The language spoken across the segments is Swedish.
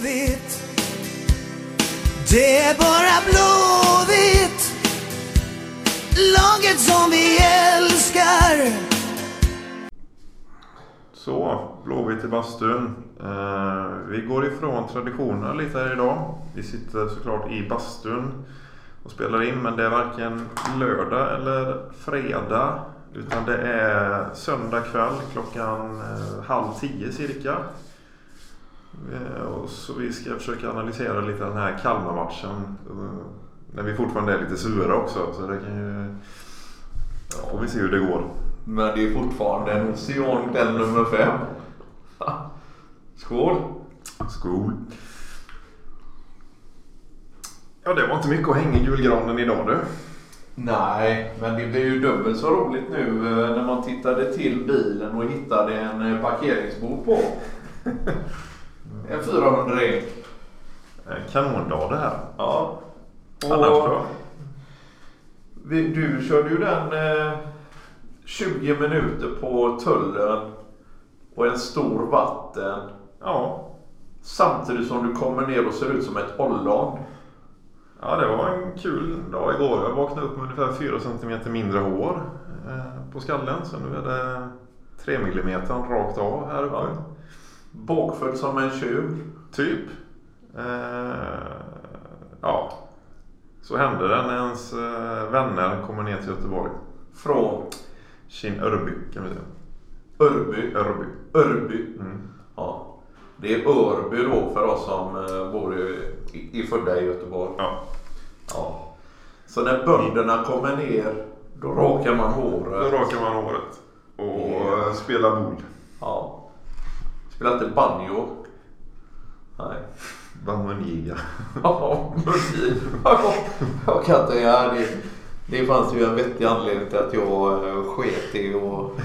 Blåvitt Det är bara Blåvitt Laget som vi älskar Så, Blåvitt i bastun. Eh, vi går ifrån traditionerna lite här idag. Vi sitter såklart i bastun och spelar in men det är varken lördag eller fredag. Utan det är söndag kväll klockan eh, halv tio cirka. Eh, och så vi ska försöka analysera lite den här Kalmar-matchen. Eh, när vi fortfarande är lite sura också. Så det kan ju... Ja, får vi se hur det går. Men det är fortfarande en Ocean den nummer fem. Skål! Skål. Ja, det var inte mycket att hänga i julgranen idag du. Nej, men det blir ju dubbelt så roligt nu eh, när man tittade till bilen och hittade en parkeringsbot på. En 400 ek. En kanondag det här. Ja. Annars då? vi, du körde ju den eh, 20 minuter på tullen och en stor vatten. Ja. Samtidigt som du kommer ner och ser ut som ett ollon. ja, det var en kul dag igår. Jag vaknade upp med ungefär 4 cm mindre hår eh, på skallen. Så nu är det 3 mm rakt av här uppe. Ja. Bakfull som en tjur. Typ. Eh, ja. Så hände det när ens eh, vänner kommer ner till Göteborg. Från Kinn Örby kan vi säga. Örby. Örby. Örby. Mm. Ja. Det är Örby då för oss som eh, bor i, i, i födda i Göteborg. Ja. Ja. Så när bönderna kommer ner då rakar man Då håret. rakar man håret. Och Ja. eh, spelar boule. Ja. Spelar inte banjo. Nej. Banoniga. Ja. Jag kan inte, ja, det, det fanns ju en vettig anledning till att jag eh, sket i och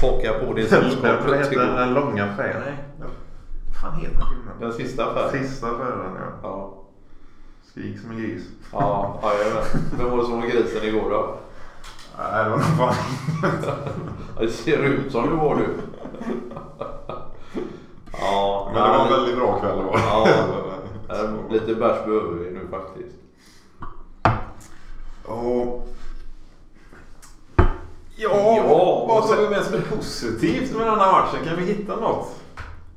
haka på det Vad sällskapet. heter den, långa affären? Nej. Fan heter filmen? Den sista affären. Sista affären ja. Ja. Skrik som en gris. Ja, ja, jag vet. Vem var det som var grisen igår då? Nej det var nog fan Det ser ut som det var du. Ja, Men det var en väldigt bra kväll var. Ja. eh, Lite bärs behöver vi nu faktiskt. Och... Ja, Ja, vad tar vi med som är positivt med den här matchen? Kan vi hitta något?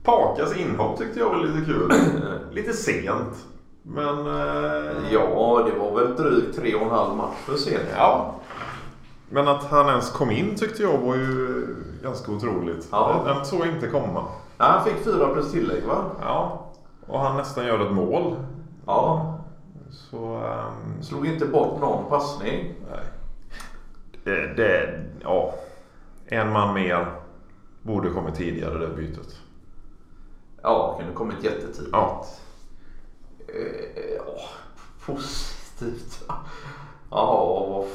Pakas inhopp tyckte jag var lite kul. lite sent. Men... Eh, Ja, det var väl drygt tre och en halv match för sen. Ja. Men att han ens kom in tyckte jag var ju ganska otroligt. Ja. Den såg jag inte komma. Ja, han fick fyra plus tillägg va? Ja. Och han nästan gör ett mål. Ja. Så... ehm, Slog inte bort någon passning. nej. Det, det... Ja. En man mer borde kommit tidigare det bytet. Ja, kunde kommit jättetidigt. Ja. Eh, ja, positivt. Ja, vad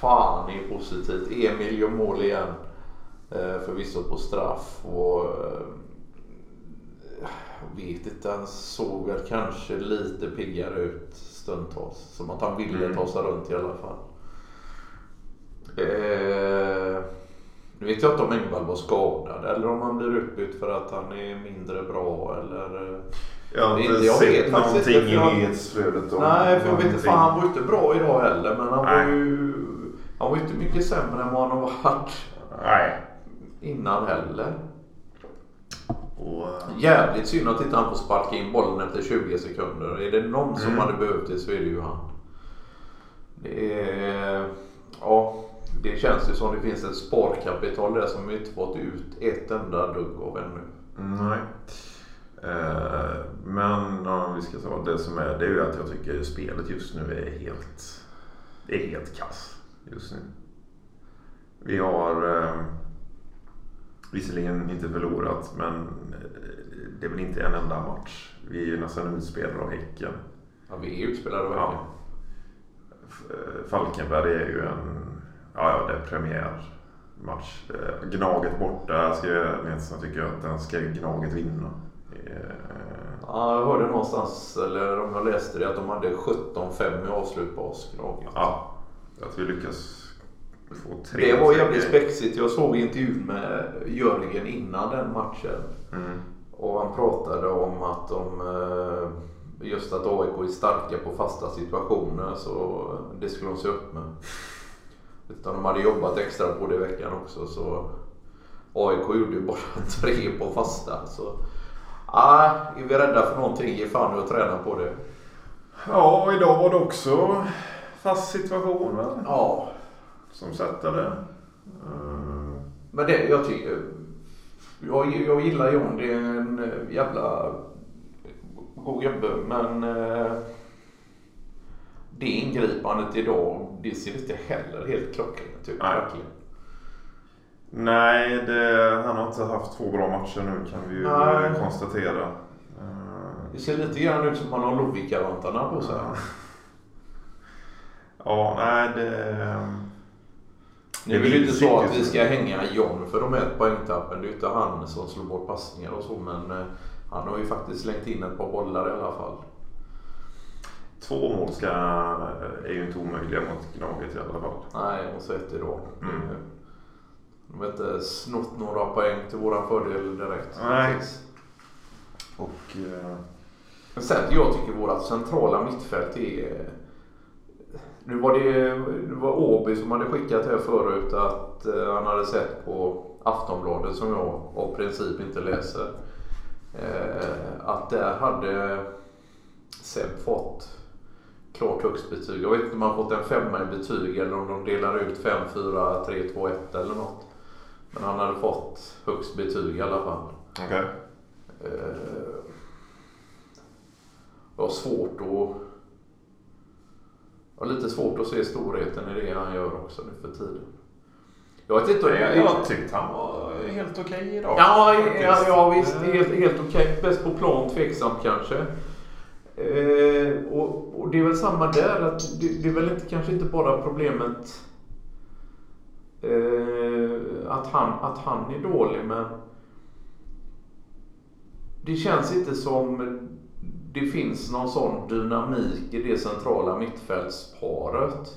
fan är positivt? Emil gör mål igen. Eh, förvisso på straff och eh, vet inte, han såg väl kanske lite piggare ut stundtals. Som att han ville Mm. ta sig runt i alla fall. Eh, nu vet jag inte om Engvall var skadad eller om han blir utbytt för att han är mindre bra eller... eh, Jag har Inte- jag sett någonting inte, för jag- i nyhetsflödet Nej, för jag vet inte. någonting. Fan, han var inte bra idag heller. Men han var ju... Han var inte mycket sämre än vad han har varit Nej. innan heller. Och, Jävligt synd att inte han får sparka in bollen efter 20 sekunder. Är det någon som Mm. hade behövt det så är det ju han. Det är... Ja, det känns ju som det finns ett sparkapital där som vi inte fått ut ett enda dugg av ännu. Nej. Eh, men om vi ska ta det som är, det är ju att jag tycker spelet just nu är helt, det är helt kass just nu. Vi har eh, visserligen inte förlorat men eh, det är väl inte en enda match. Vi är ju nästan utspelade av Häcken. Ja, vi är utspelade verkligen. Ja. F- eh, Falkenberg är ju en, ja, ja det är premiärmatch. Eh, Gnaget borta ska jag, nästan tycker jag att den ska Gnaget vinna. Ja, jag hörde någonstans, eller om jag läste det, att de hade 17-5 i avslut på oss. Ja, att vi lyckas få tre. Det var jävligt spexigt. Jag såg intervjun med Jörgen innan den matchen. Mm. Och han pratade om att de, eh, just att AIK är starka på fasta situationer så det skulle de se upp med. Utan de hade jobbat extra på det i veckan också så AIK gjorde ju bara tre på fasta. Så ah, är vi rädda för någonting, ge fan att träna på det. Ja, och idag var det också fast situation va? Ja, Som sätter det. Eh, men det jag tycker... Jag, jag gillar John, det är en eh, jävla god gubbe men eh, det ingripandet idag, det ser inte heller helt klockrent ut. Nej. Nej, det, han har inte haft två bra matcher nu kan vi ju Nej. konstatera. Det ser lite grann ut som att han har Lovikka-vantarna på sig. Ja, nej det... Det är väl inte så att vi ska hänga John för de här poängtappen. Det är ju inte han som slår bort passningar och så men eh, han har ju faktiskt slängt in ett par bollar i alla fall. Två mål ska, är ju inte omöjliga mot Gnaget i alla fall. Nej, och så ett idag. Mm. De har inte snott några poäng till våran fördel direkt. Nej. Precis. Och... eh, Men sen jag tycker vårat centrala mittfält är... Nu var det, det var Åby som hade skickat här förut att eh, han hade sett på Aftonbladet som jag av princip inte läser. Eh, att där hade Seb fått klart högst betyg. Jag vet inte om han fått en femma i betyg eller om de delar ut 5, 4, 3, 2, 1 eller något. Men han hade fått högst betyg i alla fall. Okej. Eh, Jag har svårt att... Jag har lite svårt att se storheten i det han gör också nu för tiden. Jag vet inte. Jag, jag tyckte han var helt okej idag. Ja, ja, ja visst. Helt, helt okej. Bäst på plan, tveksamt kanske. Eh, och, och det är väl samma där. att Det, det är väl inte, kanske inte bara problemet eh, att, han, att han är dålig, men det känns inte som det finns någon sån dynamik i det centrala mittfältsparet.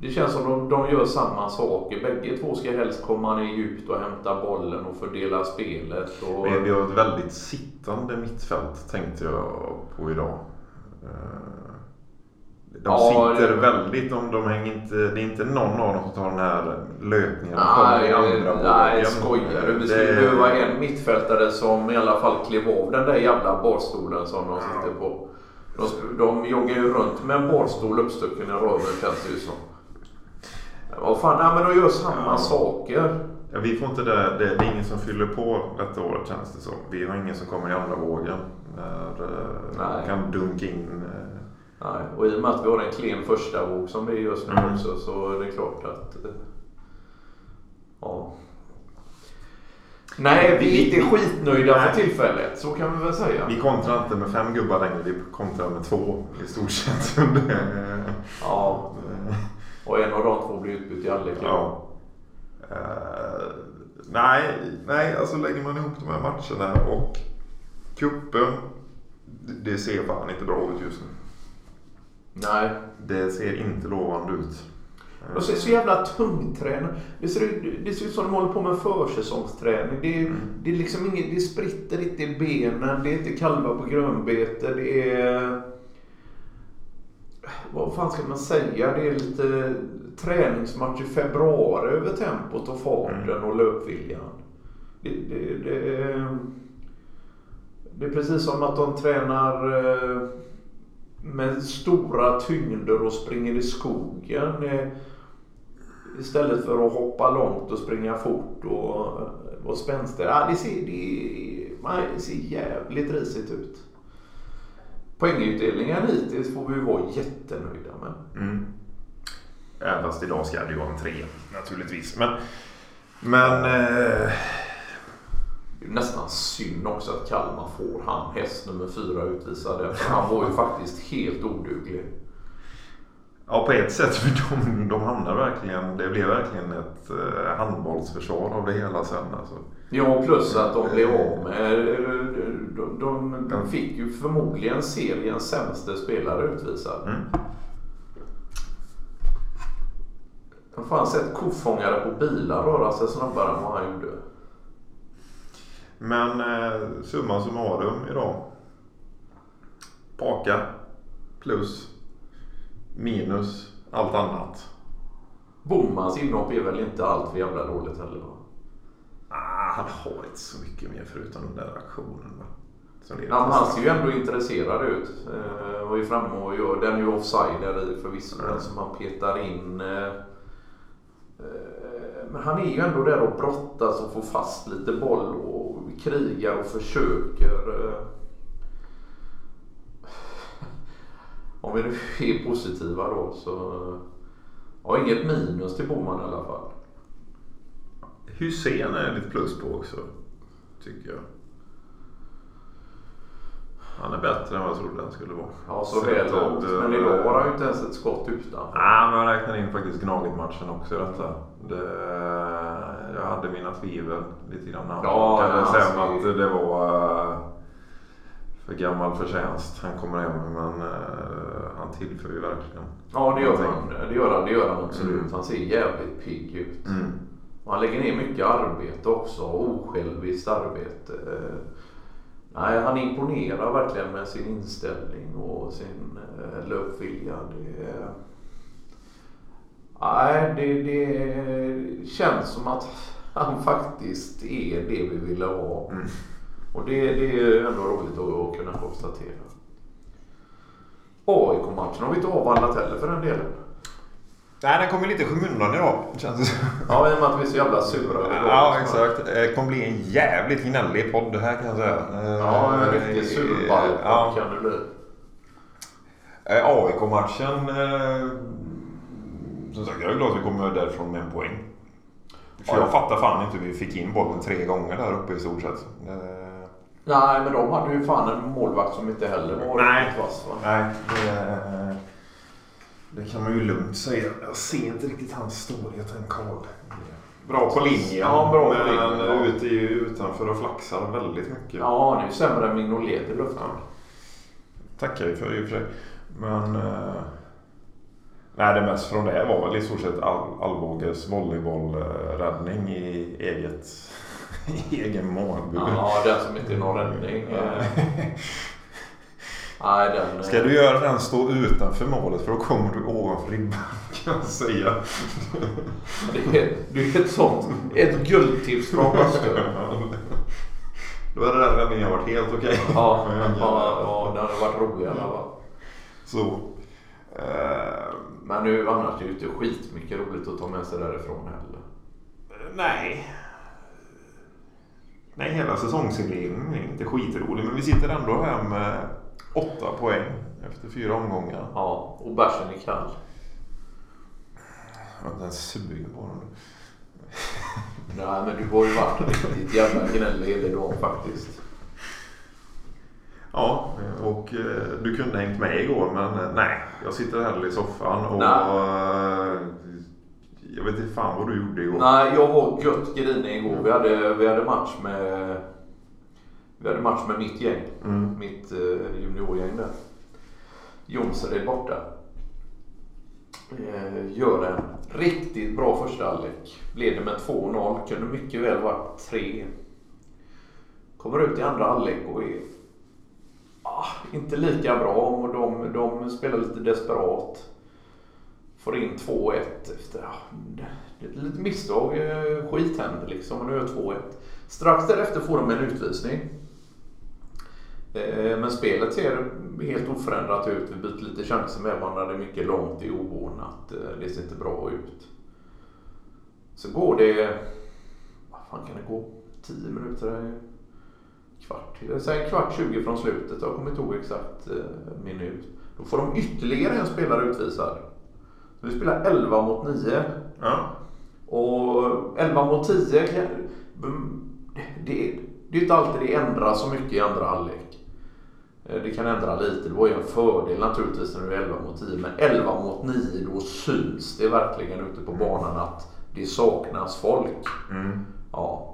Det känns som de, de gör samma saker. Bägge två ska helst komma ner djupt och hämta bollen och fördela spelet. Och... Vi, vi har ett väldigt sittande mittfält tänkte jag på idag. Eh, Eh, De Ja, sitter det- väldigt, de, de hänger inte, det är inte någon av dem som tar den här löpningen Nej, i andra nej vågen. skojar du? Vi Det- skulle behöva en mittfältare som i alla fall klev av den där jävla barstolen som de sitter på. De, de joggar ju runt med en barstol uppstucken i röven känns det ju som. Vad fan, nej men de gör samma Ja. saker. Ja, vi får inte det, det, det är ingen som fyller på detta året känns det som. Vi har ingen som kommer i andra vågen. Där, eh, Nej. kan dunka in. Nej, och i och med att vi har en klen första våg som det är just nu Mm. också så är det klart att... eh, Ja. Nej, vi är inte skitnöjda Nej. för tillfället. Så kan vi väl säga. Vi kontrar inte med fem gubbar längre, vi kontrar med två i stort sett. Ja, och en av de två blir utbytt i halvlek. Ja. Eh, nej, nej, alltså lägger man ihop de här matcherna och kuppen det- Det ser fan inte bra ut just nu. Nej. Det ser inte lovande ut. De ser så jävla tungtränade det ser, ut- det ser ut som de håller på med försäsongsträning. Det är, det är liksom inget, det spritter inte i benen. Det är inte kalvar på grönbete. Det är... Vad fan ska man säga? Det är lite träningsmatch i februari över tempot och farten och löpviljan. Det, det, det, är- det är precis som att de tränar eh, med stora tyngder och springer i skogen. Istället för att hoppa långt och springa fort och vara spänstig. Ja, det, ser, det, man, det ser jävligt risigt ut. Poängutdelningen hittills får vi vara jättenöjda med. Mm. Även fast idag ska det ju vara en tre naturligtvis. Men, men eh, det är nästan synd också att Kalmar får han häst nummer fyra utvisad. Han var ju faktiskt helt oduglig. ja, på ett sätt för de, de hamnar verkligen, det blev verkligen ett eh, handbollsförsvar av det hela sen. Alltså. Ja, plus att de blev av med... De, de, de fick ju förmodligen seriens sämsta spelare utvisad. Mm. Jag har fan sett kofångare på bilar röra sig snabbare än vad han gjorde. Men eh, summa summarum idag. Paka. Plus. Minus. Allt annat. Bommans inhopp är väl inte allt för jävla dåligt heller va? Ah, han har inte så mycket mer förutom den där aktionen. Va? Ja, han ser ju ändå intresserad ut. Eh, och är framme och gör, den är ju offside där i förvisso, den som han petar in. Eh, eh, men han är ju ändå där och brottas och får fast lite boll och krigar och försöker. Eh. Om vi nu är positiva då så... Ja, inget minus till Boman i alla fall. Hussein är lite plus på också. Tycker jag. Han är bättre än vad jag trodde han skulle vara. Ja, så Sett väl långt. över- Men idag har han ju inte ens ett skott utan. Nej, men jag räknar in faktiskt Gnaget-matchen också i detta. Det, jag hade mina tvivel lite grann. Jag ja, säga alltså- att det var eh, för gammal förtjänst han kommer hem men eh, han tillför ju verkligen. Ja, det gör han. Det gör han, det gör han absolut. Mm. Han ser jävligt pigg ut. Mm. Och Han lägger ner mycket arbete också. Osjälviskt arbete. Eh, Nej, han imponerar verkligen med sin inställning och sin löpvilja. Det, nej, det, det känns som att han faktiskt är det vi ville ha. Mm. Och det, det är ändå roligt att, att kunna konstatera. AIK-matchen har vi inte avhandlat heller för den delen. Nej, den kommer lite i skymundan idag. Känns. Ja, i och med att vi är så jävla sura Ja, exakt. Det kommer bli en jävligt gnällig podd det här kan jag säga. Ja, en Eh, riktig surbalk Ja. kan det bli. Eh, AIK-matchen. Eh, som sagt, jag är glad att vi kommer därifrån med en poäng. För Ja. jag fattar fan inte hur vi fick in bollen tre gånger där uppe i stort sett. Eh, Nej, men de hade ju fan en målvakt som inte heller var Nej. vass. Va? nej, det, det kan man ju lugnt säga. Jag ser inte riktigt hans storhet än Karl. Bra på linjen. Ja, bra på men linjen, ja. ute utanför och flaxar väldigt mycket. Ja, han är ju sämre än Mignolet i luften. tackar vi för i och för sig. Men... Eh, nej, det mest från det var väl i stort sett all, volleybollräddning i eget... i egen målbur. Ja, den som inte är någon räddning. eh. Nej, den... eh, Ska du göra den stå utanför målet för då kommer du ovanför ribban kan jag säga. Det är, det är ett sånt... Ett guldtips från Bastö. Då hade den räddningen varit helt okej. Ja, Men, ja, ja, det hade varit rolig i alla fall. Så. Eh, Men nu annars är det ju inte skitmycket roligt att ta med sig därifrån heller. nej. Nej, hela säsongsinledningen är inte skitrolig. Men vi sitter ändå här med åtta poäng efter fyra omgångar. Ja, och bärsen är kall. Jag är inte ens sugen på den. Nej, men du har ju varit riktigt jävla gnällig hela dagen faktiskt. Ja, och eh, du kunde hängt med igår men eh, nej. Jag sitter hellre i soffan och Nej. eh, jag vet inte fan vad du gjorde igår. Nej, jag var gött grinig igår. Vi hade, vi hade match med... Vi hade match med mitt gäng. Mm. Mitt juniorgäng där. Jonsered borta. Gör en riktigt bra första halvlek. Leder med 2-0. Kunde mycket väl varit 3. Kommer ut i andra halvlek och är ah, inte lika bra. Och de, de spelar lite desperat. Får in 2-1 efter ja, ett litet misstag. Eh, skit händer liksom. Och nu är 2-1. Strax därefter får de en utvisning. Eh, men spelet ser helt oförändrat ut. Vi byter lite chanser med varandra. Det är mycket långt i oordnat. Eh, det ser inte bra ut. Så går det... Vad fan kan det gå? 10 minuter? Eh, Kvart? Säg en kvart, 20 från slutet. Jag kommer inte ihåg exakt eh, minut. Då får de ytterligare en spelare utvisad. Så vi spelar 11 mot 9. Ja. Och 11 mot 10, kan- det, det är inte alltid det ändrar så mycket i andra halvlek. Eh, Det kan ändra lite. Det var ju en fördel naturligtvis när du är 11 mot 10. Men 11 mot 9 då syns det verkligen ute på banan att det saknas folk. Mm. Ja.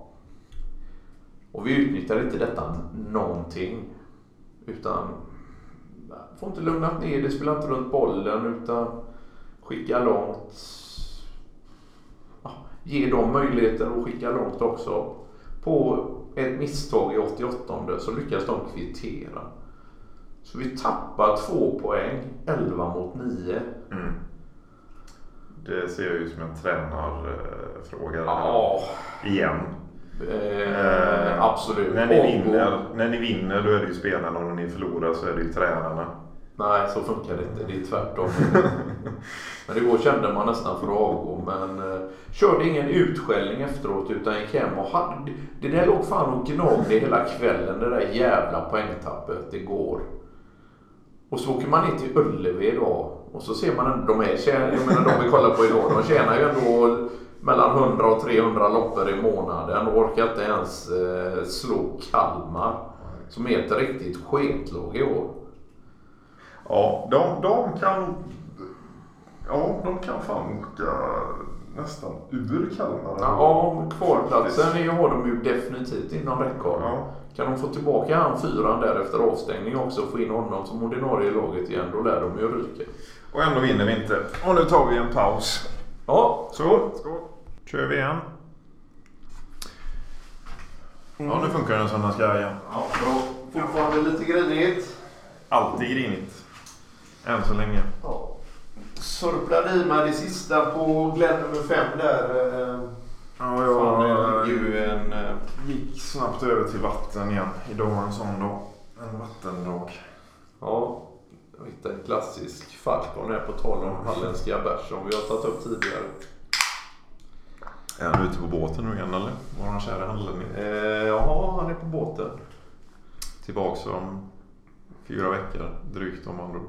Och vi utnyttjar inte detta någonting. Utan får inte lugnat ner det, spelar inte runt bollen utan skicka långt. Ge dem möjligheter att skicka långt också. På ett misstag i 88 så lyckas de kvittera. Så vi tappar två poäng, 11 mot 9. Mm. Det ser jag ju som en tränarfråga. Ja, Igen. Eh, absolut. När ni, Och- vinner, när ni vinner då är det ju spelarna och när ni förlorar så är det ju tränarna. Nej, så funkar det inte. Det är tvärtom. men igår kände man nästan för att avgå. Men eh, körde ingen utskällning efteråt utan gick hem och hade... Det där låg fan och gnagde hela kvällen. Det där jävla poängtappet igår. Och så åker man ner till Ullevi idag. Och så ser man de här tjänar, jag menar de vi kollar på idag, de tjänar ju ändå mellan 100 och 300 loppor i månaden och orkar inte ens eh, slå Kalmar. Som är ett riktigt sketlag i år. Ja, de, de kan... Ja, de kan fan åka nästan ur Kalmar. Ja, kvalplatsen är- har de ju definitivt inom räckhåll. Ja. Kan de få tillbaka han fyran där efter avstängning också och få in honom som ordinarie i laget igen, då lär de ju ryka. Och ändå vinner vi inte. Och nu tar vi en paus. Ja, Så, skål. Kör vi igen. Ja, nu funkar den som den ska igen. ja bra. Fortfarande lite grinigt. Alltid grinigt. Än så länge. Ja. Sörplade i mig det sista på Glenn nummer fem där. eh, Ja, Fan, jag ju en... eh, gick snabbt över till vatten igen. Idag var en sån dag. En vattendag. Ja, jag hittade en klassisk Falcon här på tal om halländska bärs som vi har tagit upp tidigare. Är han ute på båten nu igen eller? Våran kära hallänning. Eh, jaha, han är på båten. Tillbaks om fyra veckor drygt om man drog.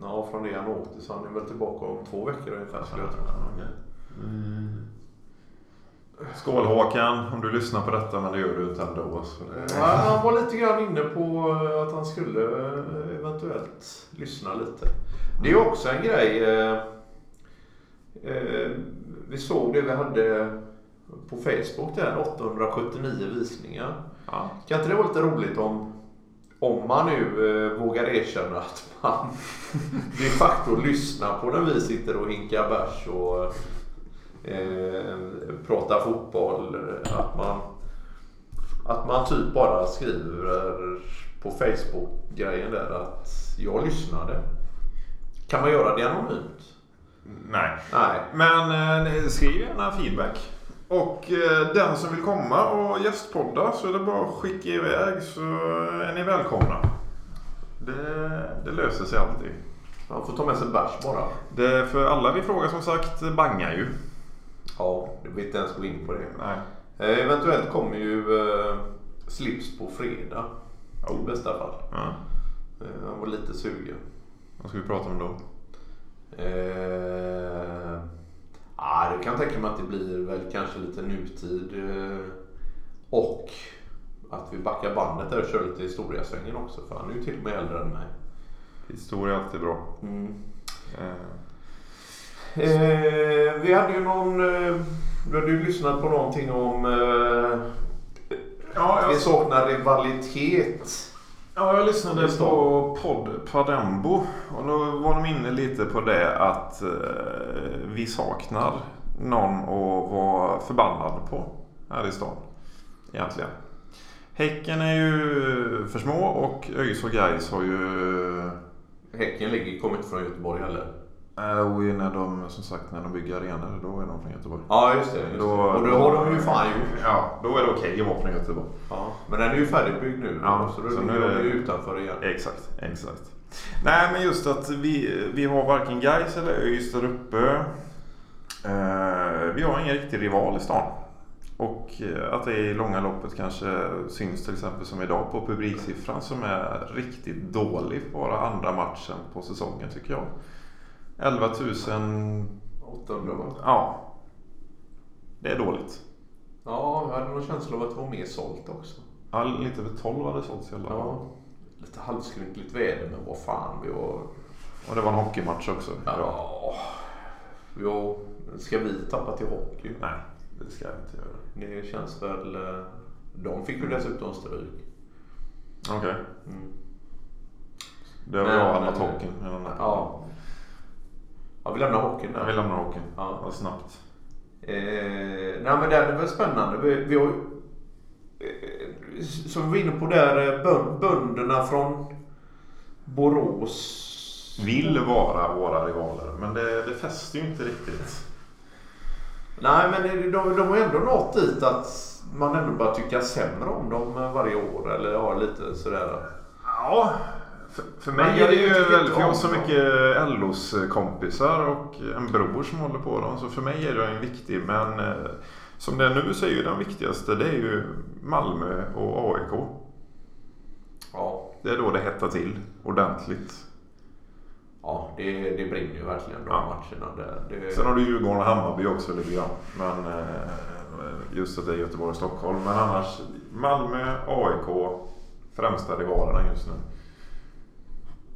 Ja, från det han åkte så han är väl tillbaka om två veckor ungefär skulle jag tro. Mm. Skål Håkan, om du lyssnar på detta men det gör du inte ändå. Så det... Ja, han var lite grann inne på att han skulle eh, eventuellt lyssna lite. Det är också en grej. eh, eh, Vi såg det vi hade på Facebook där, 879 visningar. Ja. Kan inte det vara lite roligt om, om man nu eh, vågar erkänna att man de facto lyssnar på när vi sitter och hinkar bärs och eh, pratar fotboll. Att man, att man typ bara skriver på Facebook-grejen där att jag lyssnade. Kan man göra det anonymt? Nej. Nej. Men eh, skriv gärna feedback. Och eh, den som vill komma och gästpodda så är det bara att skicka iväg så är ni välkomna. Det, det löser sig alltid. Man får ta med sig bärs bara. Det, för alla vi frågar som sagt bangar ju. Ja, jag vill inte ens gå in på det. Nej. Eh, eventuellt kommer ju eh, slips på fredag. I bästa fall. Ja. Eh, jag var lite sugen. Vad ska vi prata om då? Eh, ah, det kan jag tänka mig att det blir väl kanske lite nutid. Eh, och att vi backar bandet där och kör lite historiasvängen också. För han är ju till och med äldre än mig. Historia är alltid bra. Eh, Eh, vi hade ju någon... Eh, du hade ju lyssnat på någonting om... Eh, ja, vi saknar rivalitet. Ja, jag lyssnade på podd Padembo och då var de inne lite på det att eh, vi saknar någon att vara förbannad på här i stan. Egentligen. Häcken är ju för små och ÖIS och Gais har ju... Häcken ligger, kommer inte från Göteborg heller. Äh, och när de, som sagt, när de bygger arenor, då är de från Göteborg. Ja, just det. Just Då- det. Och det har de ju fan gjort. Ja, då är det okej att vara från Göteborg. Ja, men den är ju färdigbyggd nu. Ja, så då så ligger nu de ju utanför igen. Exakt, exakt. Nej men just att vi, vi har varken Gais eller ÖIS där uppe. Eh, vi har ingen riktig rival i stan. Och eh, att det i långa loppet kanske syns till exempel som idag på publiksiffran som är riktigt dålig bara andra matchen på säsongen tycker jag. 11 000, 800 va? ja. Det är dåligt. Ja, jag hade någon känsla av att det var mer sålt också. Ja, lite över 12 hade sålts i alla fall. Ja. Lite halvskrynkligt väder men vad fan vi var... Och det var en hockeymatch också. idag. Ja. Jo, ska vi tappa till hockey? Nej, det ska jag inte göra. Det känns väl... eh, De fick ju dessutom stryk. Okej. Mm. Det har jag annat hockeyn. Ja. Ja, vi lämnar hockeyn där. vill lämna hockeyn. Ja. Ja. snabbt. Eh, nej men det är väl spännande. Vi, vi har ju, eh, som vi var inne på där, eh, bön- bönderna från Borås vill vara våra rivaler. Men det, det fäster ju inte riktigt. Nej, men de, de har ändå nått dit att man ändå börjar tycka sämre om dem varje år. Eller ja, lite sådär. Ja, för, för mig är det ju väldigt... jag har så mycket LOs kompisar och en bror som håller på dem. Så för mig är det en viktig. Men eh, som det är nu så är ju den viktigaste det är ju Malmö och AIK. Ja, Det är då det hettar till ordentligt. ja det, det brinner ju verkligen de Ja. matcherna. Där. Det, Sen har du Djurgården och Hammarby också lite grann. Men eh, just att det är Göteborg och Stockholm. Men annars Malmö, AIK, främsta rivalerna just nu.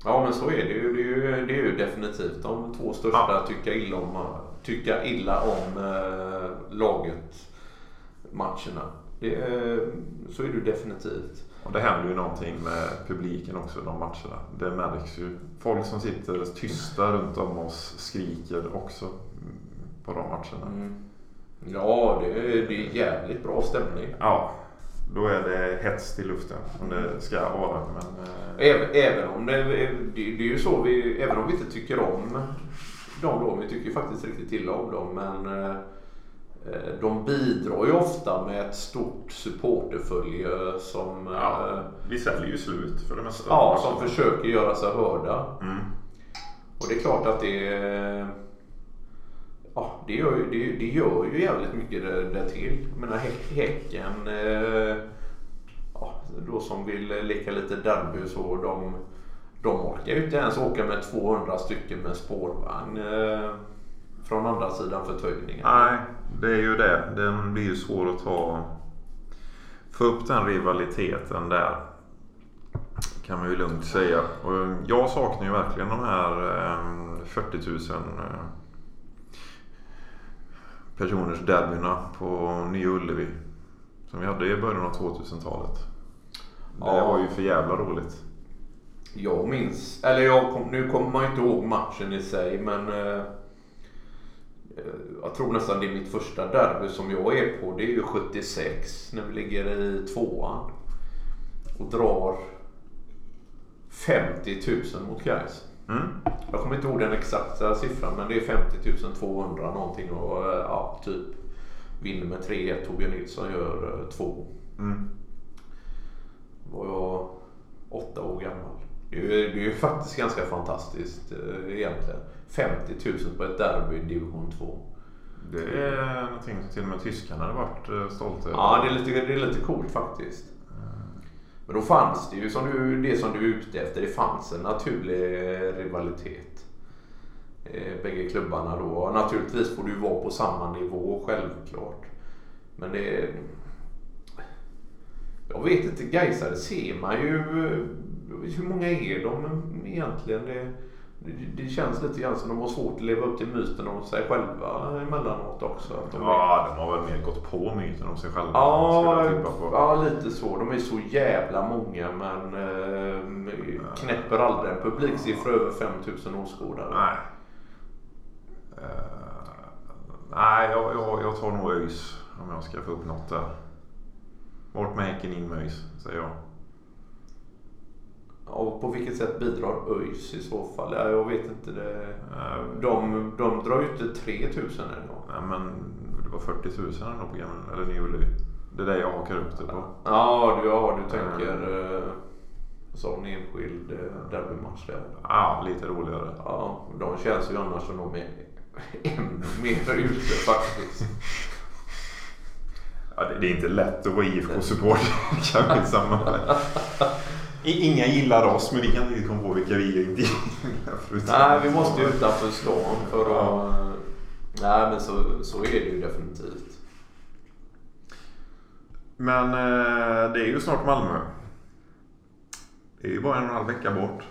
Ja, men så är det ju. Det är ju, det är ju definitivt de två största Ja. tycka illa om, tycka illa om eh, laget matcherna. Det, är- så är det ju definitivt. Och det händer ju någonting med publiken också de matcherna. Det märks ju. Folk som sitter tysta runt om oss skriker också på de matcherna. Mm. Ja, det är, det är jävligt bra stämning. Ja, då är det hets i luften som det ska vara. Men, eh, Även, även om det, det, det är ju så vi, även om vi inte tycker om dem då, vi tycker ju faktiskt riktigt illa om dem, men eh, eh, de bidrar ju ofta med ett stort supporterfölje som, ja, eh, vi säljer ju slut för det mesta. ja, som försöker göra sig hörda. Mm. Och det är klart att det Ja, det gör, ju, det, det gör ju jävligt mycket där, där till. Jag menar Häcken, eh, ja, då som vill leka lite derby så de, de orkar ju inte ens åka med 200 stycken med spårvagn eh, från andra sidan förtöjningen. Nej, det är ju det. Den blir ju svår att ta... Få upp den rivaliteten där. Kan man ju lugnt säga. Och jag saknar ju verkligen de här eh, 40 000 eh, personers derbyna på Nya Ullevi. Som vi hade i början av 2000-talet. Det Ja. var ju för jävla roligt. Jag minns, eller jag kom, nu kommer man inte ihåg matchen i sig men eh, eh, jag tror nästan det är mitt första derby som jag är på. Det är ju 76 när vi ligger i tvåan och drar 50 000 mot Gais. Mm. Jag kommer inte ihåg den exakta siffran men det är 50 200 någonting och eh, ja, typ vinner med 3-1. Torbjörn Nilsson gör eh, två. Mm. var jag åtta år gammal. Det är ju, det är ju faktiskt ganska fantastiskt eh, egentligen. 50 000 på ett derby i division 2. Det är någonting som till och med tyskarna hade varit eh, stolta över. Ja, det är, lite, det är lite coolt faktiskt. Men då fanns det ju som du, det som du är ute efter. Det fanns en naturlig rivalitet. Eh, bägge klubbarna då. Och Naturligtvis får du vara på samma nivå självklart. Men det... Jag vet inte, Gaisare ser man ju... Hur många är de egentligen? Det, det, det känns lite grann som de har svårt att leva upp till myten om sig själva emellanåt också. Att de är- Ja, de har väl mer gått på myten om sig själva. Ja, ja, lite så. De är så jävla många men eh, knäpper aldrig en publiksiffra över 5000 åskådare. Nej. Eh, nej, jag, jag, jag tar nog ÖIS om jag ska få upp något där. Bort med Häcken, in med ÖIS, säger jag. Och på vilket sätt bidrar ÖIS i så fall? Ja, jag vet inte. Det. Eh, De, de drar ju inte 3000 en gång. nej, men det var 40 000 ändå på gamla, eller Nya Ullevi. Det är det jag hakar upp det på. Ja, du, ja, du tänker eh, sån enskild eh, derbymatch där. Ja, lite roligare. Ja, de känns ju annars som de är ännu mer ute faktiskt. Ja, det, är inte lätt att vara IFK-supporter kanske i samma I- Inga gillar oss, men vi kan inte komma på vilka vi inte gillar. Nej, vi måste ju utanför stan för att... Nej, men så, så är det ju definitivt. Men eh, det är ju snart Malmö. Det är ju bara en och en halv vecka bort.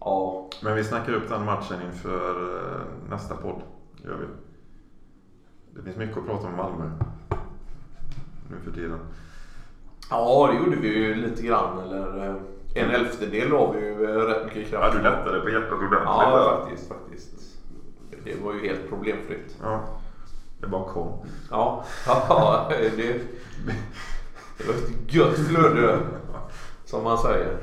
Ja, Men vi snackar upp den matchen inför eh, nästa podd. Gör vi. Det finns mycket att prata om Malmö. Nu för tiden. Ja det gjorde vi ju lite grann. Eller eh, en elftedel la vi ju eh, rätt mycket kraft Ja, du lättade på hjärtat ordentligt. Ja, faktiskt, faktiskt. Det var ju helt problemfritt. Ja. Det bara kom. Ja, ja det, det var ett gött flöde som man säger.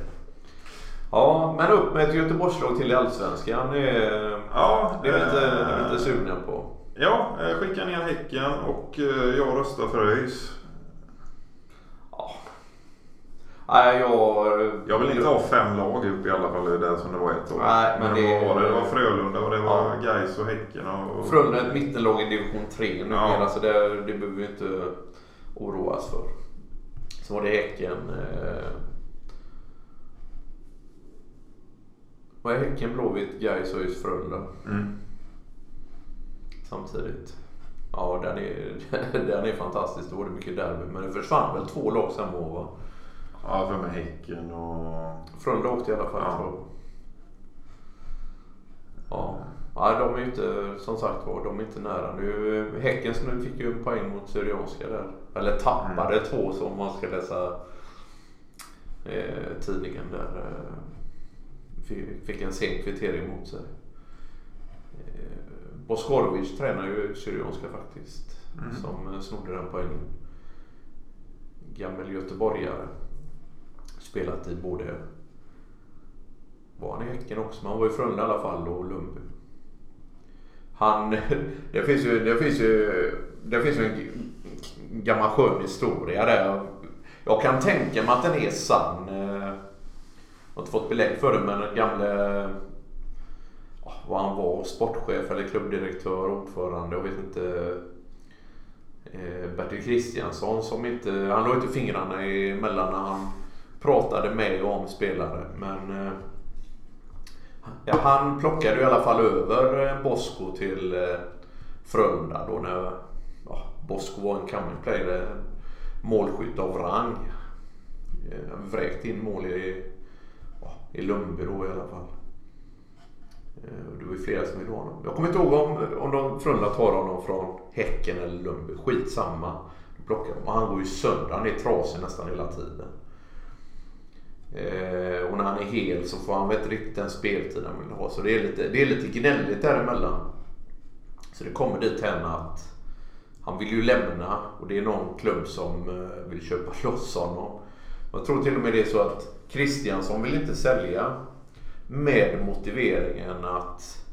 Ja, men upp med ett Göteborgslag till i Allsvenskan. Det Ja, det är vi lite, vi eh, lite sugna på. Ja, skicka ner Häcken och jag röstar för ÖIS. Nej, jag... Jag vill inte ha fem lag upp i alla fall, det det som det var ett år. Nej, men det- vad var det? det var Frölunda och det var Ja. Gais och Häcken. Och, Frölunda är ett mittenlag i division 3 numera Ja. så det, det behöver vi inte oroas för. Så var det Häcken. Eh, vad är Häcken, Blåvitt, Gais och ÖIS Frölunda Mm. samtidigt? Ja, den är, den är fantastisk. Då var det mycket derby. Men det försvann väl två lag år va? Ja, för med Häcken och... Frölunda åkte i alla fall. Ja. Ja. ja, de är ju inte, som sagt var, de är inte nära. Nu, Häckens nu fick ju en poäng mot Syrianska där. Eller tappade två som man ska läsa eh, tidningen där. Eh, fick, fick en sen kvittering mot sig. Eh, Boskorovic tränar ju Syrianska faktiskt. Mm. Som eh, snodde den poängen. Gammal göteborgare. Spelat i både var han i Häcken också, men han var i Frölunda i alla fall och Lundby. Han, det finns ju, det finns ju, det finns ju en gammal skön historia där. Jag kan tänka mig att den är sann. Jag har inte fått belägg för det men den gamle, vad han var, sportchef eller klubbdirektör, ordförande, jag vet inte. Eh, Bertil Kristiansson som inte, han la inte fingrarna emellan när han pratade med och om spelare. Men eh, ja, han plockade i alla fall över eh, Bosko till eh, Frölunda då när ja, Bosko var en coming player, målskytt av rang. Vräkt vräkte in mål i, ja, i Lundby då i alla fall. Det var ju flera som ville ha honom. Jag kommer inte ihåg om, om de Frölunda tar honom från Häcken eller Lundby. Skitsamma. Plockar. Och han går ju sönder. Han är trasig nästan hela tiden. Eh, och när han är hel så får han väl inte riktigt den speltid han vill ha. Så det är lite, det är lite gnälligt däremellan. Så det kommer dit hän att han vill ju lämna och det är någon klubb som eh, vill köpa loss honom. Jag tror till och med det är så att Kristiansson vill inte sälja med motiveringen att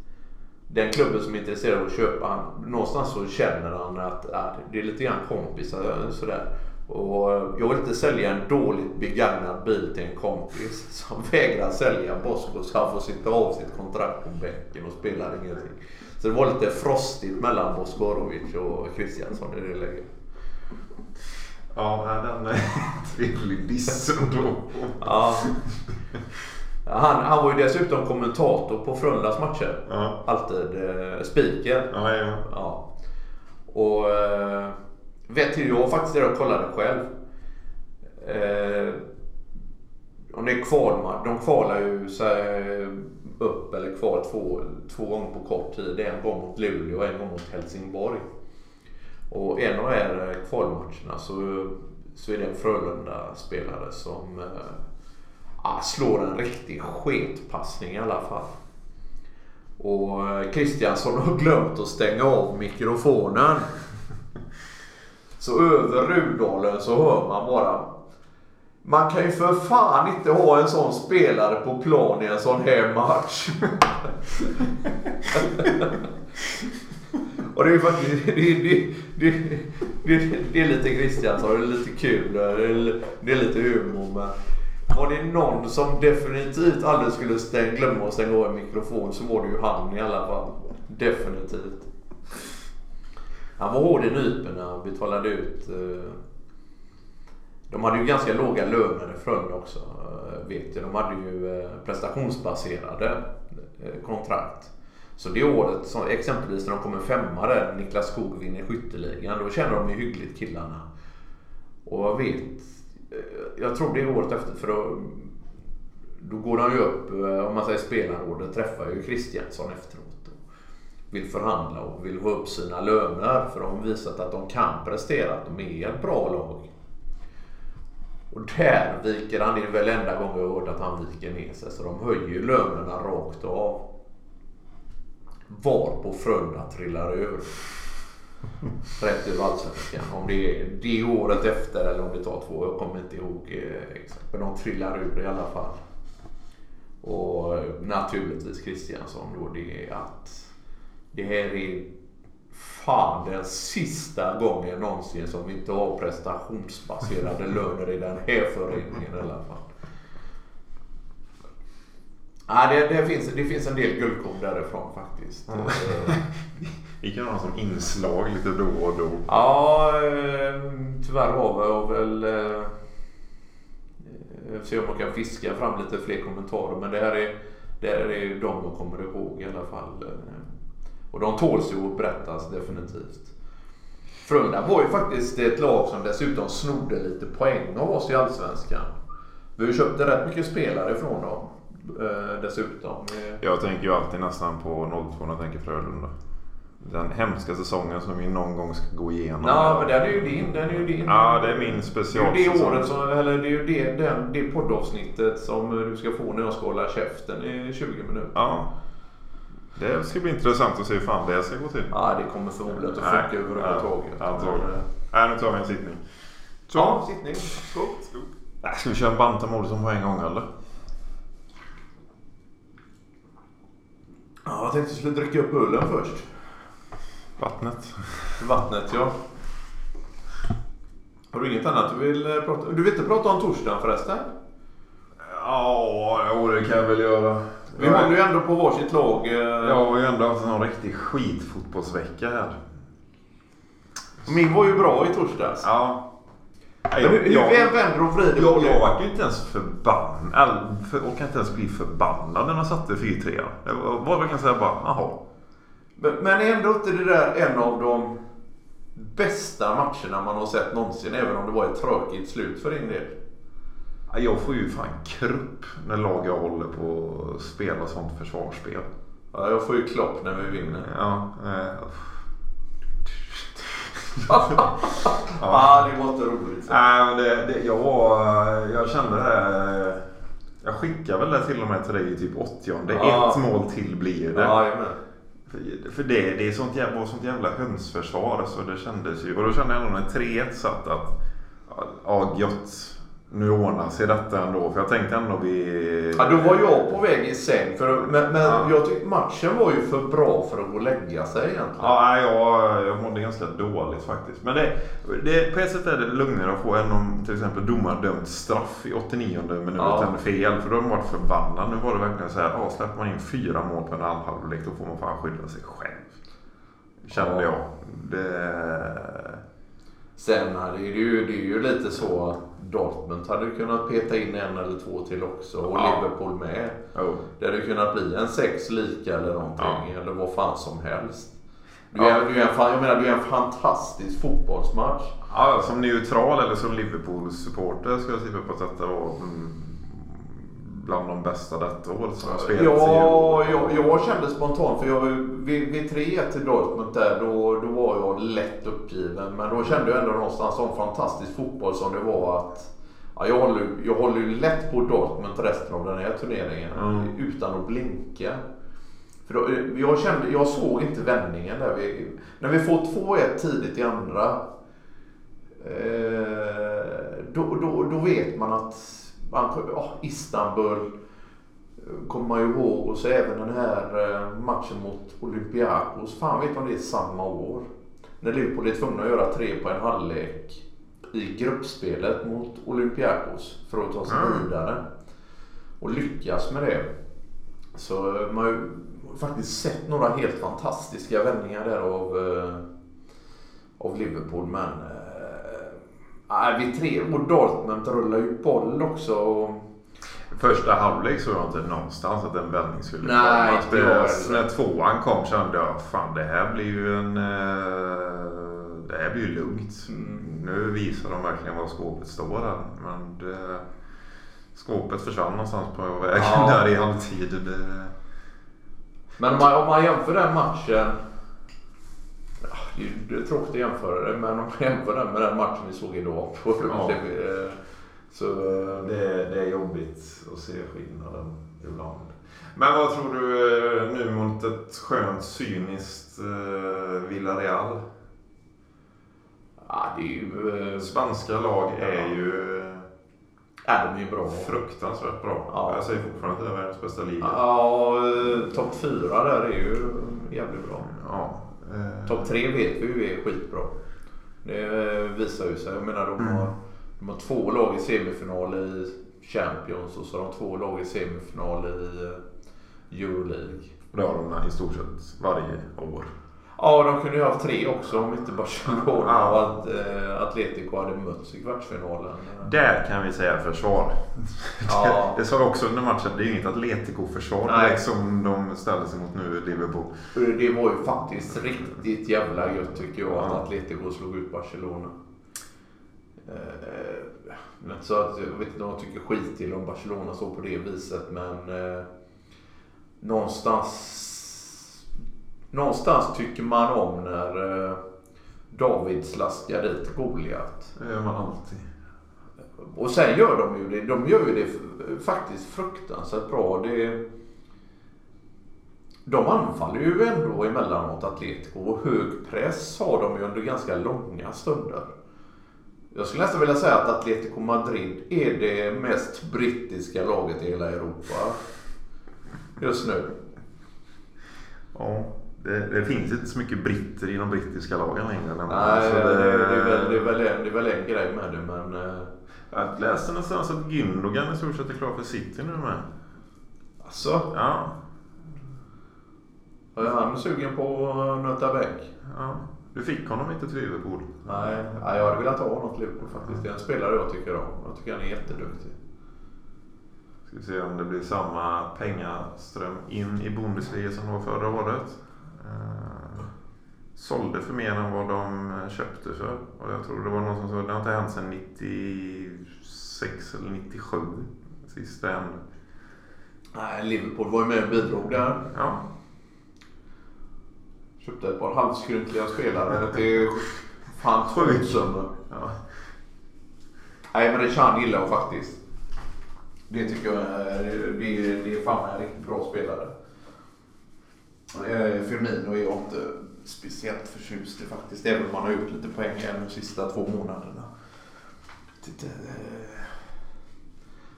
den klubben som är intresserad av att köpa, han, någonstans så känner han att äh, det är lite grann kompisar eh, sådär. Och jag vill inte sälja en dåligt begagnad bil till en kompis som vägrar sälja Bosko så han får sitta av sitt kontrakt på bänken och spelar ingenting. Så det var lite frostigt mellan Boskorovic och Kristiansson i det läget. Ja, den är trevlig diss ändå. Ja. Han, han var ju dessutom kommentator på Frölundas matcher. Ja, Alltid eh, speaker. ja, ja. Ja. Och eh, vet du, jag faktiskt det, och kollade själv. Eh, om det är kval, de kvalar ju så här, eh, upp eller kvar två, två gånger på kort tid. En gång mot Luleå och en gång mot Helsingborg. Och en av de här eh, kvalmatcherna så, så är det en Frölunda-spelare som eh, ah, slår en riktig sketpassning i alla fall. Och eh, Kristiansson har glömt att stänga av mikrofonen. Så över Rudalen så hör man bara. Man kan ju för fan inte ha en sån spelare på plan i en sån här match. Och det är faktiskt, det, det, det, det, det är lite Kristiansson, det är lite kul, det är, det är lite humor men var det någon som definitivt aldrig skulle stäng, glömma att stänga av en mikrofon så var det ju han i alla fall. Definitivt. Han var hård i nyporna och betalade ut. Eh, de hade ju ganska låga löner i Frölunda också. Eh, vet jag. De hade ju eh, prestationsbaserade kontrakt. Så det året, som, exempelvis när de kommer femma där, Niklas Skog vinner skytteligan, då känner de ju hyggligt killarna. Och jag vet, jag tror det är året efter för då, då går de ju upp, om man säger spelarrådet, träffar ju Kristiansson efteråt. Vill förhandla och vill ha upp sina löner för de har visat att de kan prestera, att de är ett bra lag. Och där viker han ner, väl enda gången jag har hört att han viker ner sig. Så de höjer ju lönerna rakt av. Var på Frölunda trillar ur. Rätt ur allsvenskan. Om det är det året efter eller om det tar två. Jag kommer inte ihåg eh, exakt. Men de trillar ur i alla fall. Och eh, naturligtvis Kristiansson då. Det är att det här är fan den sista gången någonsin som vi inte har prestationsbaserade löner i den här föreningen i alla fall. Ja, det, det, finns, det finns en del guldkorn därifrån faktiskt. Mm. Eh, Vi kan ha som inslag lite då och då. Ja, eh, tyvärr har jag väl... eh, Jag får se om man kan fiska fram lite fler kommentarer. Men det här är, det här är de jag kommer ihåg i alla fall. Och de tåls ju att berättas definitivt. Frölunda var ju faktiskt ett lag som dessutom snodde lite poäng av oss i Allsvenskan. Vi köpte rätt mycket spelare från dem eh, dessutom. Jag tänker ju alltid nästan på 02 när jag tänker Frölunda. Den hemska säsongen som vi någon gång ska gå igenom. Ja, men den är ju din. Den är ju din. Ja, det är min Det är specialsäsong. det året som, eller det är ju det, den, det poddavsnittet som du ska få när jag ska hålla käften i 20 minuter. Ja. Det ska bli intressant att se hur fan det ska gå till. Ja, det kommer förmodligen inte Nej, funka överhuvudtaget. antagligen. Eh, Nej, nu tar vi en sittning. Så. Ja, sittning. Skål. Ska vi köra en Bantam Olsson på en gång eller? Ja, jag tänkte att jag skulle dricka upp ölen först. Vattnet. Vattnet, ja. Har du inget annat du vill eh, prata Du vill inte prata om torsdagen förresten? Ja, jo, det kan jag väl göra. Vi håller ju ändå på varsitt lag. eh, Jag har ju ändå haft en riktig skitfotbollsvecka här. Min var ju bra i torsdags. Ja. Men hur, jag, jag, vänder och vrider jag, jag var ju inte ens förbannad. För, och kan inte ens bli förbannad när man satte 4-3. Jag var verkligen såhär bara, jaha. Men, men är ändå inte det där en av de bästa matcherna man har sett någonsin? Även om det var ett tråkigt slut för din del. Ja, Jag får ju fan krupp när lag jag håller på att spela sånt försvarsspel. Ja, jag får ju klopp när vi vinner. Ja, eh, Ja, det var inte roligt. Nej, men det, det, jag var... Jag kände det... Jag skickade väl det till och med till dig i typ 80 Det Ja. Ett mål till blir det. Ja. För, för det, det är sånt jävla, sånt jävla hönsförsvar så det kändes ju. Och då kände jag ändå när 3-1 satt att... Ja, gött. Nu ordnar sig detta ändå. För jag tänkte ändå vi... Ja, då var jag på väg i säng. För, men men Ja. jag tyckte matchen var ju för bra för att gå och lägga sig egentligen. Ja, jag, jag mådde ganska dåligt faktiskt. Men det, det, på ett sätt är det lugnare att få än om till exempel domaren dömt straff i 89 minuten Ja. fel. För då har man varit förbannad. Nu var det verkligen så här, ja, släpper man in fyra mål på en halv halvlek då får man fan skydda sig själv. Kände Ja. jag. Det... Sen är det, ju, det är ju lite så Dortmund hade kunnat peta in en eller två till också. Och Ja. Liverpool med. Oh. Det hade kunnat bli en sex lika eller någonting. Eller vad fan som helst. Du är, du är en, jag menar, du är en fantastisk fotbollsmatch. Ja, som neutral eller som Liverpool-supporter ska jag slippa på att detta var mm, bland de bästa detta året som har spelats Ja, i jag, jag kände spontant för jag, vid, vid 3-1 till Dortmund där då, då var jag lätt uppgiven. Men då kände jag ändå någonstans sån fantastisk fotboll som det var att ja, jag, håller, jag håller ju lätt på Dortmund resten av den här turneringen Mm. utan att blinka. För då, jag, kände, jag såg inte vändningen där. Vi, när vi får 2-1 tidigt i andra eh, då, då, då vet man att man, ja, Istanbul eh, kommer man ju ihåg och så även den här eh, matchen mot Olympiakos. Fan vet om det är samma år. När Liverpool är tvungna att göra tre på en halvlek i gruppspelet mot Olympiakos för att ta sig Mm. vidare. Och lyckas med det. Så eh, man har ju faktiskt sett några helt fantastiska vändningar där av, av Liverpool. Men äh, vi tre och Dortmund rullar ju boll också. Och, Första halvlek såg jag inte någonstans att en vändning skulle Nej, komma. heller. När tvåan kom kände jag fan det här blir ju en... eh, Det här blir ju lugnt. Mm. Nu visar de verkligen var skåpet står här. Men det, skåpet försvann någonstans på vägen Ja. där i halvtid. Det, men om man, om man jämför den matchen. Ja, Det är det är tråkigt att jämföra det men om man jämför den med den matchen vi såg idag. På, Ja. det, så, eh, det, det är jobbigt att se skillnaden ibland. Men vad tror du eh, nu mot ett skönt cyniskt eh, Villarreal? ja, det är ju... eh, Spanska lag är ju... Ja, de är bra. Fruktansvärt bra. Ja. Jag säger fortfarande att det är världens bästa liga. Ja, eh, topp fyra där är ju jävligt bra. Ja. Eh, Topp tre vet vi ju är skitbra. Det eh, visar ju sig. Jag menar de Mm. har, de har två lag i semifinal i Champions och så har de två lag i semifinal i eh, Euroleague. Det har de i stort sett varje år. Ja, de kunde ju ha haft tre också om inte Barcelona Ja. och att, eh, Atletico hade mötts i kvartsfinalen. Där kan vi säga försvar. Ja. Det sa jag också under matchen. Det är ju inget Atletico-försvar som de ställer sig mot nu, Liverpool. Det var ju faktiskt riktigt jävla gött tycker jag att Ja. Atletico slog ut Barcelona. Eh, men så att, jag vet inte om jag tycker skit till om Barcelona så på det viset men eh, någonstans Någonstans tycker man om när eh, David slaskar dit Goliat. Det gör man alltid. Och sen gör de ju det. De gör ju det faktiskt fruktansvärt bra. Det, de anfaller ju ändå emellanåt Atletico och hög press har de ju under ganska långa stunder. Jag skulle nästan vilja säga att Atletico Madrid är det mest brittiska laget i hela Europa. Just nu. Ja, det, det finns inte så mycket britter i de brittiska lagen längre. Nej, det, det, är väl, det, är väl en, det är väl en grej med det men... eh, Jag läste någonstans att Gündogan i stort sett är klar för City nu med. Alltså, Ja, är han sugen på att nöta bänk? ja. Du fick honom inte till Liverpool. Nej, nej, jag hade velat ha honom till Liverpool faktiskt. Det är en spelare jag tycker om. Jag tycker han är jätteduktig. Ska vi se om det blir samma pengaström in i Bundesliga som det var förra året. Eh, sålde för mer än vad de köpte för. Och jag tror det var någon som sa det har inte hänt sedan 96 eller 97. Sista hände. Nej, Liverpool var ju med och bidrog där. Ja, Köpte ett par halvskrynkliga spelare till fan Sjukt. skjutsummor. ja. Nej, men det Chan gillar jag faktiskt. Det tycker jag är, det, det är fan en riktigt bra spelare. Eh, Firmino är jag inte speciellt förtjust i faktiskt. Även om man har gjort lite poäng de sista två månaderna.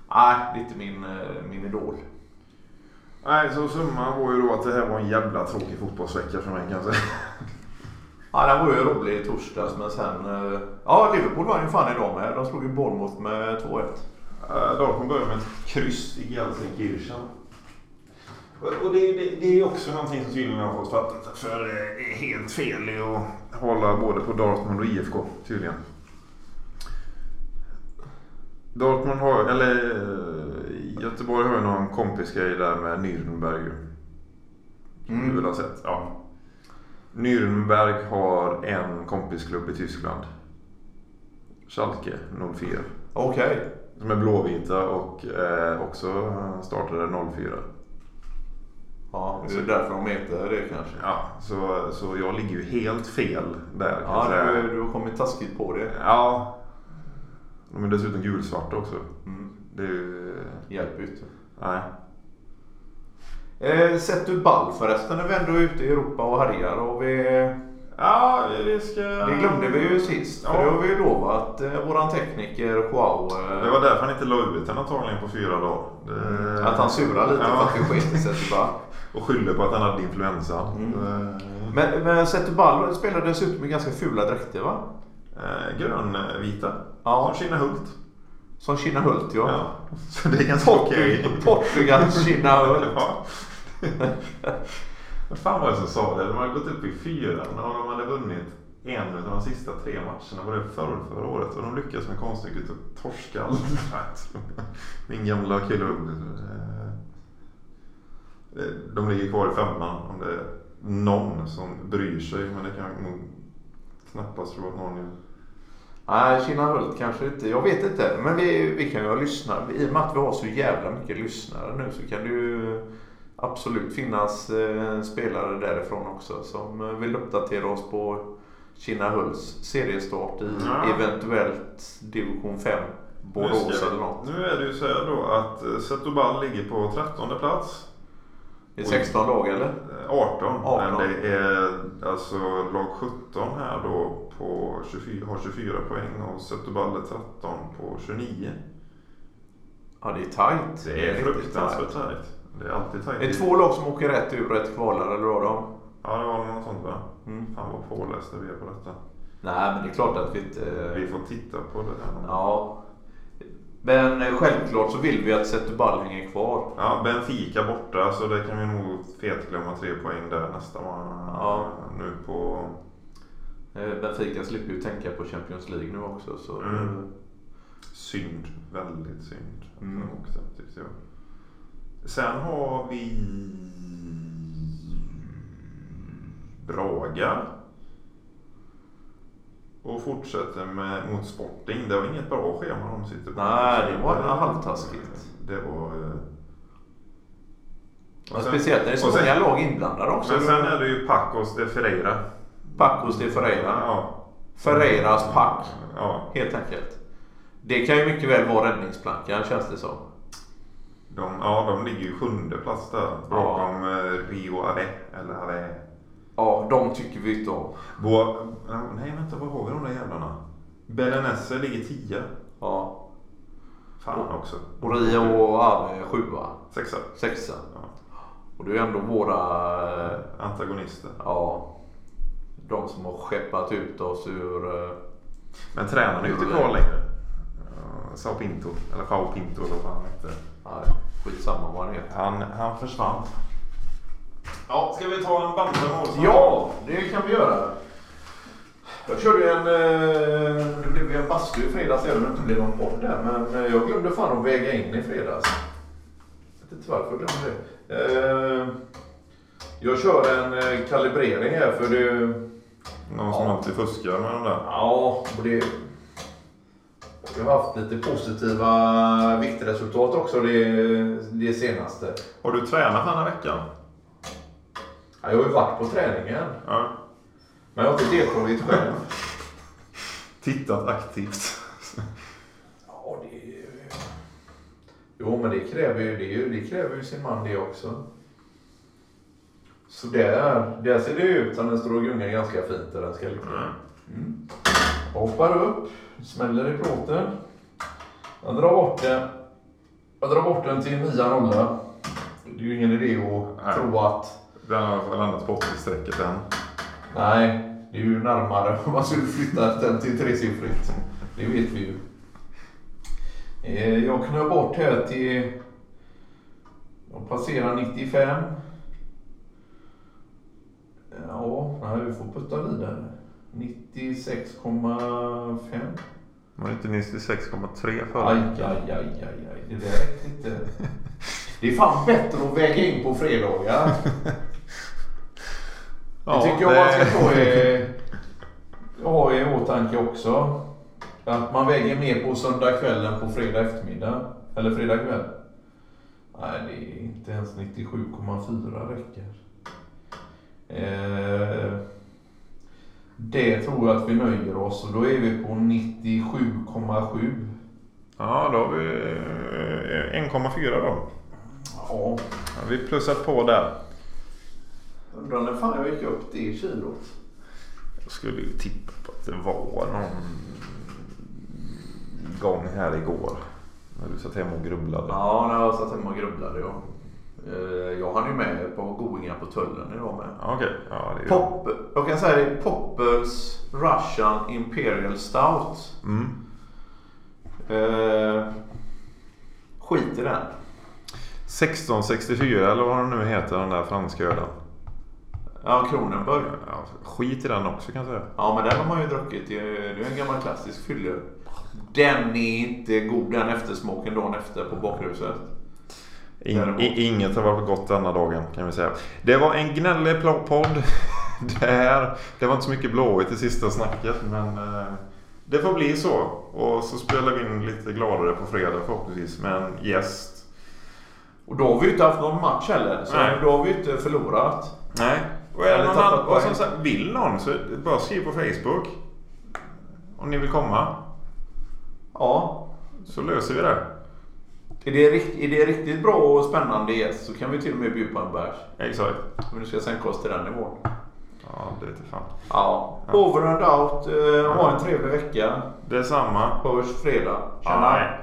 Nej, är inte min, eh, min idol. Nej, så summan var ju då att det här var en jävla tråkig fotbollsvecka för mig kan jag säga. Ja, den var ju rolig i torsdags men sen... eh, Ja, Liverpool vann ju fan idag med. De slog ju Bournemouth med 2-1. Uh, Dortmund börjar med ett kryss i Gelsenkirchen. Och det, det, det är också någonting som tydligen har fått fattat. För det är helt fel i att hålla både på Dortmund och IFK tydligen. Dortmund har, eller eh, Göteborg har ju någon kompisgrej där med Nürnberg. Som Mm. du väl har sett? Ja. Nürnberg har en kompisklubb i Tyskland. Schalke 04. Okej. Som är blåvita och eh, också startade 04. Ja, det är därför de heter det kanske. Ja, så, så jag ligger ju helt fel där Ja, du, du har kommit taskigt på det. Ja. De är dessutom gulsvarta också. Mm. Det är ju... Hjälper ju inte. Nej. Eh, sett du ball förresten när vi ändå är ute i Europa och härjar? Och vi, Ja, det ska... det glömde vi ju sist. För Ja. det har vi ju lovat eh, våran tekniker Joao. Eh, Det var därför han inte la ut den antagligen på fyra dagar. Det... Att han surar lite Ja. för att det sket sig. Och skyller på att han hade influensa. Mm. Eh, Men, men Zetubal spelar dessutom med ganska fula dräkter va? Eh, grönvita. Ja. Som Kinnahult. Som Kinnahult ja. Ja. Så det är ganska okej. Portugals Kinnahult. Ja. Vad fan var det som sa det? De hade gått upp i fyran och de hade vunnit en av de sista tre matcherna. Var det förra, förra året? Och de lyckades med konststycket att torska allt. Min gamla klubb. De ligger kvar i femman om det är någon som bryr sig. Men det kan nog knappast tro att någon gör. Nej, Kinnahult kanske inte. Jag vet inte. Men vi, vi kan ju ha lyssnare. I och med att vi har så jävla mycket lyssnare nu så kan det ju absolut finnas eh, spelare därifrån också som eh, vill uppdatera oss på Kinnahults seriestart i Ja. eventuellt division 5 Borås eller något. Nu är det ju så här då att eh, Setubal ligger på 13 plats. Det är 16 dagar eller? Eh, 18. 18. Men det är alltså lag 17 här då på 24, har 24 poäng och Setubal är 13 på 29. Ja, det är tajt. Det är fruktansvärt tajt. Det är alltid tajt. Är det två lag som åker rätt ur ett kvalar eller vad de? Ja, det var något sånt va? Mm. Fan vad pålästa vi är på detta. Nej, men det är klart att vi inte... Vi får titta på det här. Ja. Men självklart så vill vi att Zetubal hänger kvar. Ja, Benfica borta så det kan vi nog fetglömma tre poäng där nästa gång. Ja. Nu på... Eh, Benfica slipper ju tänka på Champions League nu också. Så Mm. Synd. Väldigt synd. Mm. åkte, tyckte jag. Sen har vi... Braga. Och fortsätter med, mot Sporting. Det var inget bra schema de sitter på. Nej, det var halvtaskigt. Det var... eh, Ja, och sen- speciellt när det är så sen- många lag inblandade också. Men sen är det ju Pacos de Ferreira. Pacos de Ferreira. Ja. Ferreiras pack, Ja. helt enkelt. Det kan ju mycket väl vara räddningsplankan känns det som. De, ja, de ligger ju sjunde plats där. Bakom eh, Rio Ave. Eller Ave. Ja, de tycker vi inte om. Bo, nej, vänta, vad har vi de där jävlarna? Belenesse ligger tia. Ja. Fan också. Och Rio och Ave sjua, Sexa. sexa. Ja. Och det är ju ändå våra, eh, Antagonister. ja, de som har skeppat ut oss ur... eh, Men tränaren är ju inte kvar längre. Sao Pinto. Eller Sao Pinto eller vad han hette. Nej, skitsamma vad han heter. Han, han försvann. Ja, ska vi ta en bandemål? Ja, det kan vi göra. Jag körde en... eh, Det blev ju en bastu i fredags även om det inte blev någon podd där. Men eh, jag glömde fan att väga in i fredags. Jag vet inte varför jag glömde det. Eh, Jag kör en kalibrering här för det... Någon som Ja. alltid fuskar med de där. Ja, och det... Vi har haft lite positiva viktresultat också det, det senaste. Har du tränat den här veckan? Ja, Jag har ju varit på träningen. Ja. Men jag har inte deltagit själv. Tittat aktivt. Ja, det är. Jo, men det kräver ju, det, ju- det kräver ju sin man det också. Så där, där ser det ut som den står och gungar ganska fint där den ska ligga. Mm. Jag hoppar upp, smäller i plåten. Jag drar bort den. Jag drar bort den till 9 nolla. Det är ju ingen idé att Nej. tro att... Den har landat på 80-strecket än. Nej, det är ju närmare om man skulle flytta den till tresiffrigt. Det vet vi ju. Eh, Jag knöt bort här till... Jag passerar 95. Ja, nej, vi får putta vidare. 96,5. Var det inte 96,3 förra Aj, aj, aj, aj, aj. Det där räckte inte. Det är fan bättre att väga in på fredagar. Det tycker jag man ska i, ha i åtanke också. Att man väger mer på söndag kväll än på fredag eftermiddag. Eller fredag kväll. Nej, det är inte ens 97,4 räcker. Eh, det tror jag att vi nöjer oss och då är vi på 97,7. Ja, då har vi eh, 1,4 då. Ja, Ja, vi plussat på där. Undrar när fan jag gick upp det kilot. Jag skulle ju tippa på att det var någon gång här igår. När du satt hemma och grubblade. Ja, när jag satt hemma och grubblade ja. Eh, Jag hann ju med på goingar på tullen idag med. Okej, ja det är. Pop, jag kan säga det. Poppels Russian Imperial Stout. Mm. Eh, skit i den. 1664 eller vad den nu heter den där franska ölen. Ja, Kronenberg. Ja, skit i den också kan jag säga. Ja, men den har man ju druckit. Det är en gammal klassisk fylle. Den är inte god den eftersmaken dagen efter på bakhuset. In, inget har varit gott denna dagen kan vi säga. Det var en gnällig podd. Det, här, det var inte så mycket blåigt i sista snacket men eh, det får bli så. Och så spelar vi in lite gladare på fredag förhoppningsvis med en gäst. Och då har vi ju inte haft någon match heller. Så Nej. då har vi ju inte förlorat. Nej. Och, är någon annan, och som sagt, vill någon så bara skriv på Facebook. Om ni vill komma. Ja. Så löser vi det. Är det, rikt- är det riktigt bra och spännande gäst så kan vi till och med bjuda på en bärs. Exakt. Men nu ska sänka oss till den nivån. Ja, det är inte fan. Ja. Over and out. Eh, ha en trevlig vecka. Detsamma. Hörs fredag. Ja, nej.